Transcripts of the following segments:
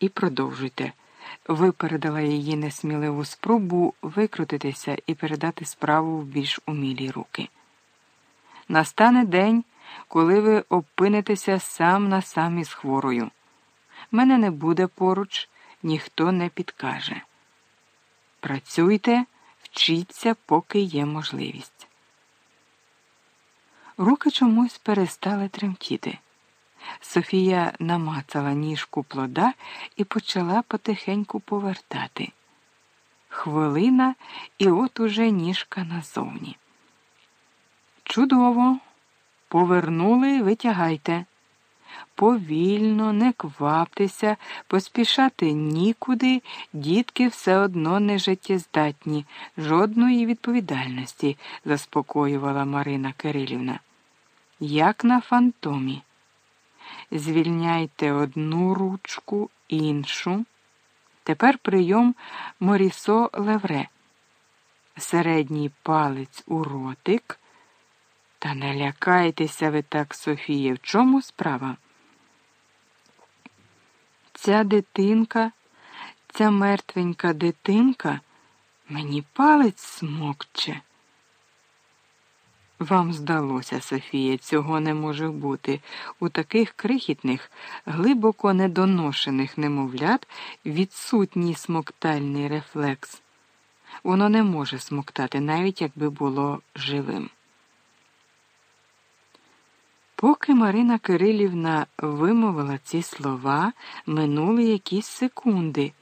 і продовжуйте. Випередила її несміливу спробу викрутитися і передати справу в більш умілі руки. Настане день, коли ви опинитеся сам на сам із хворою. Мене не буде поруч, ніхто не підкаже. Працюйте, вчіться, поки є можливість. Руки чомусь перестали тремтіти. Софія намацала ніжку плода і почала потихеньку повертати. Хвилина, і от уже ніжка назовні. Чудово. Повернули, витягайте. Повільно, не кваптеся, поспішати нікуди, дітки все одно не життєздатні, жодної відповідальності, заспокоювала Марина Кирилівна. Як на фантомі. Звільняйте одну ручку, іншу. Тепер прийом Морісо Левре. Середній палець у ротик. Та не лякайтеся ви так, Софія, в чому справа? Ця дитинка, ця мертвенька дитинка мені палець смокче. Вам здалося, Софія, цього не може бути. У таких крихітних, глибоко недоношених немовлят відсутній смоктальний рефлекс. Воно не може смоктати, навіть якби було живим. Поки Марина Кирилівна вимовила ці слова, минули якісь секунди,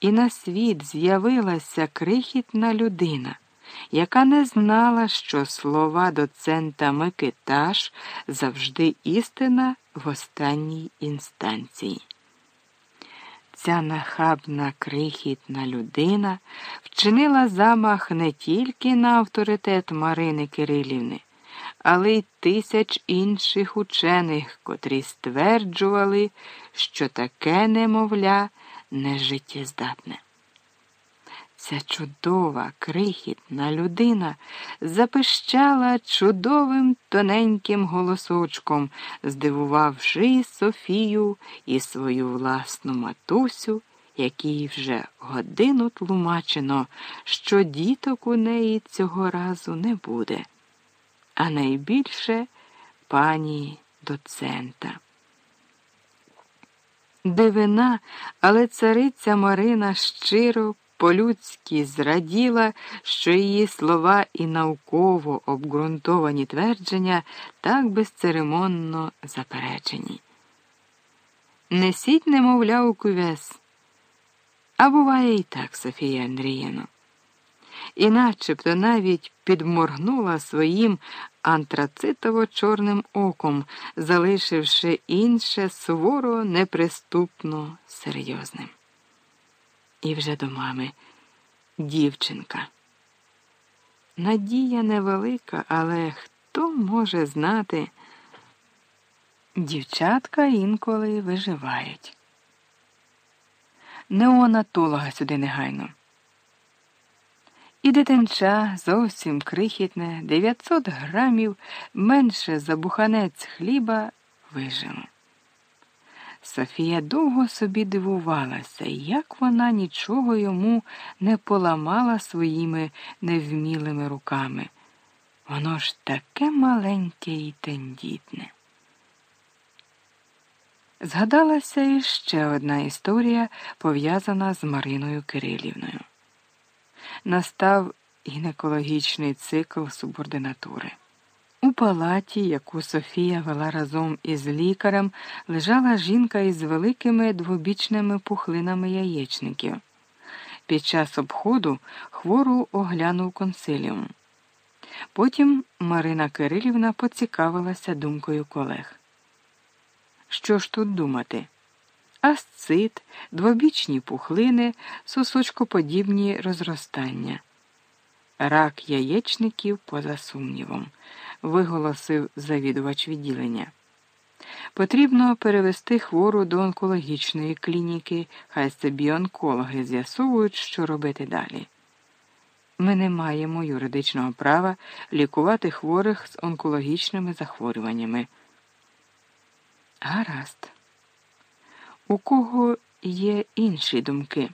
і на світ з'явилася крихітна людина, яка не знала, що слова доцента Микиташ завжди істина в останній інстанції. Ця нахабна крихітна людина вчинила замах не тільки на авторитет Марини Кирилівни але й тисяч інших учених, котрі стверджували, що таке немовля нежиттєздатне. Ця чудова, крихітна людина запищала чудовим тоненьким голосочком, здивувавши Софію і свою власну матусю, якій вже годину тлумачено, що діток у неї цього разу не буде а найбільше пані доцента. Дивина, але цариця Марина щиро по-людськи зраділа, що її слова і науково обґрунтовані твердження так безцеремонно заперечені. Несіть, немовля, у кувес. А буває і так, Софія Андрієно і начебто навіть підморгнула своїм антрацитово чорним оком, залишивши інше суворо, неприступно серйозним. І вже до мами дівчинка. Надія невелика, але хто може знати? Дівчатка інколи виживають. Неонатолога сюди негайно. І дитинча зовсім крихітне, 900 грамів менше за буханець хліба вижимо. Софія довго собі дивувалася, як вона нічого йому не поламала своїми невмілими руками. Воно ж таке маленьке і тендітне. Згадалася іще одна історія, пов'язана з Мариною Кирилівною настав гінекологічний цикл субординатури. Палаті, яку Софія вела разом із лікарем, лежала жінка із великими двобічними пухлинами яєчників. Під час обходу хвору оглянув консиліум. Потім Марина Кирилівна поцікавилася думкою колег. Що ж тут думати? асцит, двобічні пухлини, сосочкоподібні розростання. Рак яєчників поза сумнівом, виголосив завідувач відділення. Потрібно перевести хвору до онкологічної клініки, хай собі онкологи з'ясовують, що робити далі. Ми не маємо юридичного права лікувати хворих з онкологічними захворюваннями. Гаразд. У кого є інші думки.